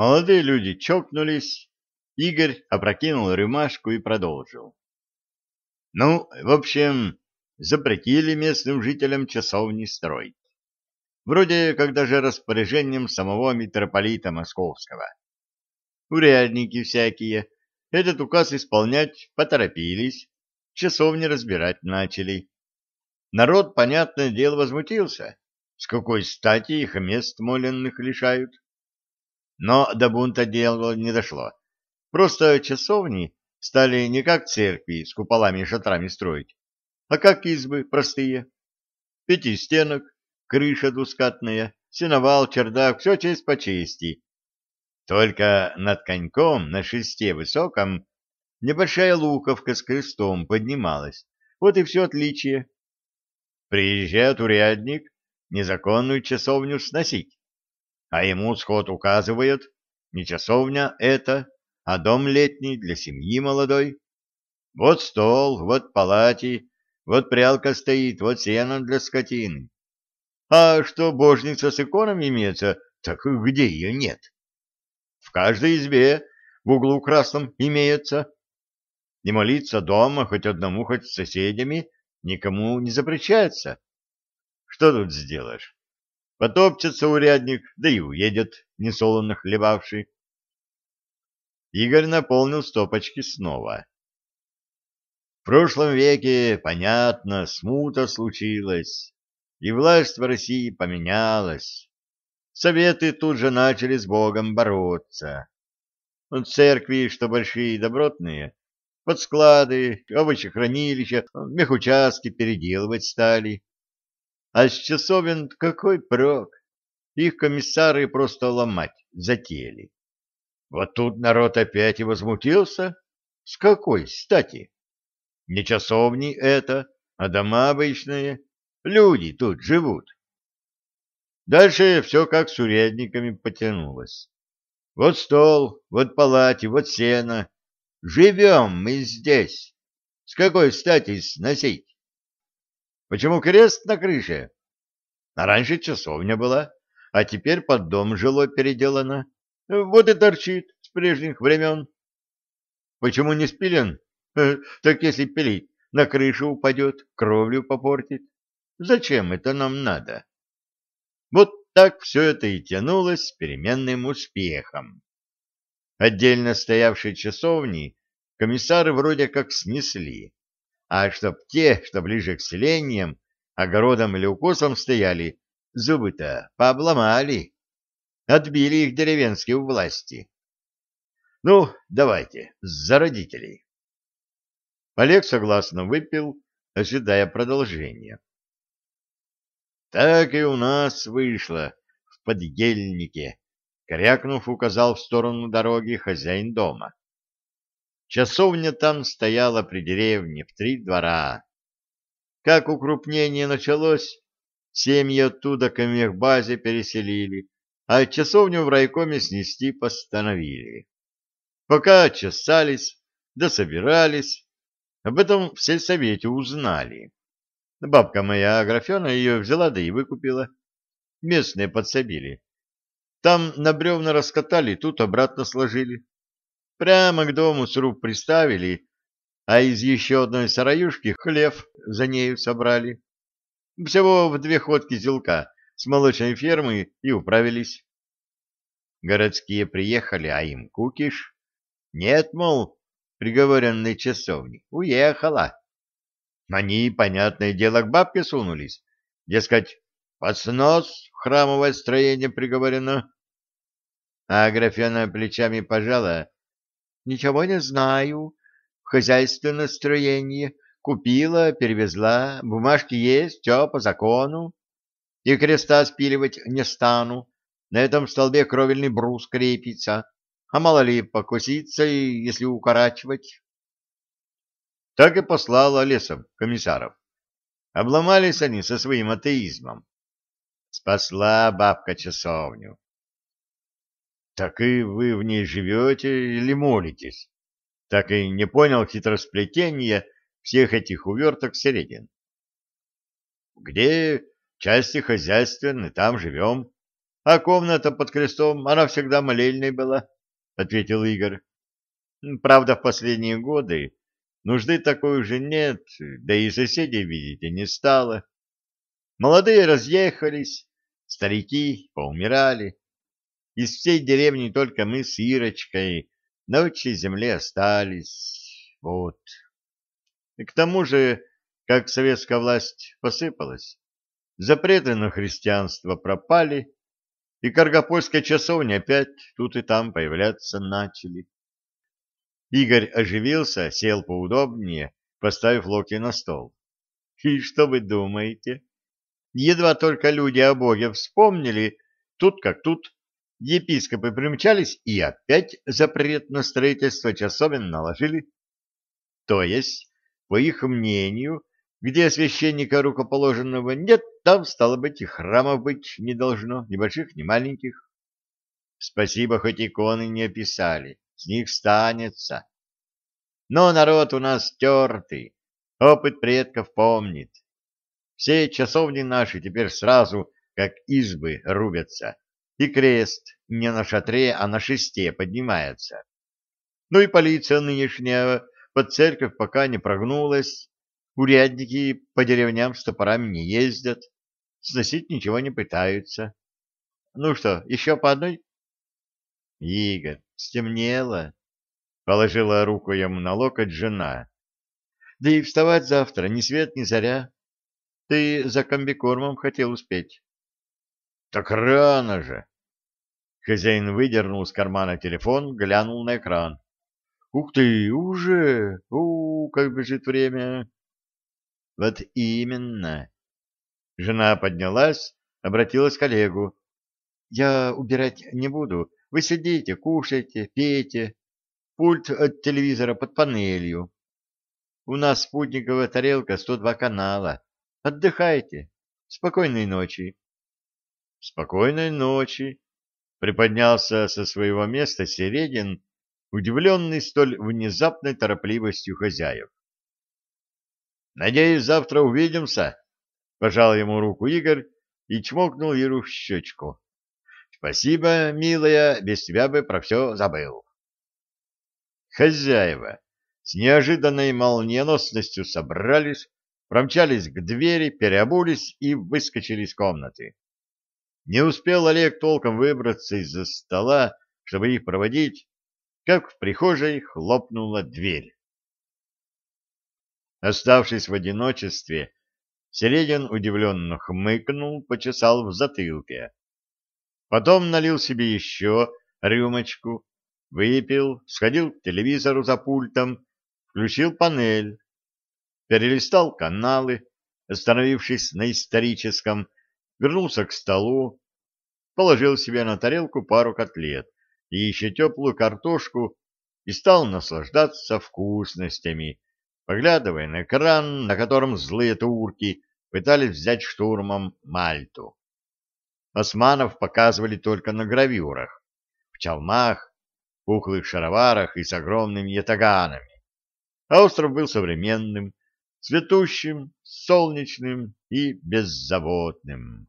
Молодые люди чокнулись, Игорь опрокинул рюмашку и продолжил. Ну, в общем, запретили местным жителям часовни строить. Вроде как даже распоряжением самого митрополита Московского. Урядники всякие этот указ исполнять поторопились, часовни разбирать начали. Народ, понятное дело, возмутился. С какой стати их мест моленных лишают? Но до бунта дело не дошло. Просто часовни стали не как церкви с куполами и шатрами строить, а как избы простые. Пяти стенок, крыша двускатная, сеновал, чердак, все честь по чести. Только над коньком на шесте высоком небольшая луковка с крестом поднималась. Вот и все отличие. Приезжает урядник незаконную часовню сносить, а ему сход указывает, не часовня это, а дом летний для семьи молодой. Вот стол, вот палати, вот прялка стоит, вот сено для скотины. А что божница с иконами имеется, так где ее нет? В каждой избе в углу красном имеется. Не молиться дома хоть одному, хоть с соседями никому не запрещается. Что тут сделаешь? Потопчется урядник, да и уедет, несолоно хлебавший. Игорь наполнил стопочки снова. В прошлом веке, понятно, смута случилась, и власть в России поменялась. Советы тут же начали с Богом бороться. Церкви, что большие и добротные, под склады, овощехранилища, мехучастки переделывать стали. А с часовен какой прок? Их комиссары просто ломать затеяли. Вот тут народ опять и возмутился. С какой стати? Не часовни это, а дома обычные. Люди тут живут. Дальше все как с урядниками потянулось. Вот стол, вот палати, вот сено. Живем мы здесь. С какой стати сносить? Почему крест на крыше? А раньше часовня была, а теперь под дом жило переделано. Вот и торчит с прежних времен. Почему не спилен? Э, так если пилить, на крышу упадет, кровлю попортит. Зачем это нам надо? Вот так все это и тянулось с переменным успехом. Отдельно стоявшие часовни комиссары вроде как снесли, а чтоб те, что ближе к селениям, огородам или укосам стояли, зубы-то пообломали. Отбили их деревенские у власти. Ну, давайте, за родителей. Олег согласно выпил, ожидая продолжения. Так и у нас вышло в подъельнике, крякнув, указал в сторону дороги хозяин дома. Часовня там стояла при деревне в три двора. Как укрупнение началось, семьи оттуда к мехбазе переселили, а часовню в райкоме снести постановили. Пока чесались, да собирались, об этом в сельсовете узнали. Бабка моя Аграфена ее взяла да и выкупила. Местные подсобили. Там на бревна раскатали, тут обратно сложили. Прямо к дому сруб приставили, а из еще одной сараюшки хлев за нею собрали. Всего в две ходки зелка с молочной фермы и управились. Городские приехали, а им кукиш. Нет, мол, приговоренной часовни. Уехала. Они, понятное дело, к бабке сунулись. Дескать, под снос храмовое строение приговорено. А Аграфена плечами пожала. Ничего не знаю. Хозяйственное строение. Купила, перевезла, бумажки есть, все по закону. И креста спиливать не стану. На этом столбе кровельный брус крепится. А мало ли покуситься, если укорачивать. Так и послала лесом комиссаров. Обломались они со своим атеизмом. Спасла бабка часовню. Так и вы в ней живете или молитесь? Так и не понял хитросплетения всех этих уверток середин. Где части хозяйственны, там живем, А комната под крестом, она всегда молельной была, — ответил Игорь. Правда, в последние годы нужды такой уже нет, да и соседей, видите, не стало. Молодые разъехались, старики поумирали. Из всей деревни только мы с Ирочкой на отчей земле остались. Вот. И к тому же, как советская власть посыпалась, запреты на христианство пропали, и каргопольская часовня опять тут и там появляться начали. Игорь оживился, сел поудобнее, поставив локти на стол. И что вы думаете? Едва только люди о Боге вспомнили, тут как тут, епископы примчались и опять запрет на строительство часовен наложили. То есть, по их мнению, где священника рукоположенного нет, там, стало быть, и храмов быть не должно, ни больших, ни маленьких. Спасибо, хоть иконы не описали, с них станется. Но народ у нас тертый, опыт предков помнит. Все часовни наши теперь сразу, как избы, рубятся, и крест не на шатре, а на шесте поднимается. Ну и полиция нынешняя под церковь пока не прогнулась, урядники по деревням с топорами не ездят, сносить ничего не пытаются. Ну что, еще по одной? Игорь, стемнело. Положила руку ему на локоть жена. Да и вставать завтра ни свет ни заря. Ты за комбикормом хотел успеть. Так рано же. Хозяин выдернул из кармана телефон, глянул на экран. Ух ты, уже! У, как бежит время! Вот именно. Жена поднялась, обратилась к коллегу. Я убирать не буду. Вы сидите, кушайте, пейте. Пульт от телевизора под панелью. У нас спутниковая тарелка 102 канала. Отдыхайте. Спокойной ночи. Спокойной ночи. Приподнялся со своего места Середин, удивленный столь внезапной торопливостью хозяев. «Надеюсь, завтра увидимся», — пожал ему руку Игорь и чмокнул Иру в щечку. «Спасибо, милая, без тебя бы про все забыл». Хозяева с неожиданной молниеносностью собрались, промчались к двери, переобулись и выскочили из комнаты. Не успел Олег толком выбраться из-за стола, чтобы их проводить, как в прихожей хлопнула дверь. Оставшись в одиночестве, Середин удивленно хмыкнул, почесал в затылке. Потом налил себе еще рюмочку, выпил, сходил к телевизору за пультом, включил панель, перелистал каналы, остановившись на историческом, вернулся к столу, положил себе на тарелку пару котлет и еще теплую картошку и стал наслаждаться вкусностями, поглядывая на экран, на котором злые турки пытались взять штурмом Мальту. Османов показывали только на гравюрах, в чалмах, пухлых шароварах и с огромными ятаганами. А остров был современным, цветущим, солнечным и беззаботным.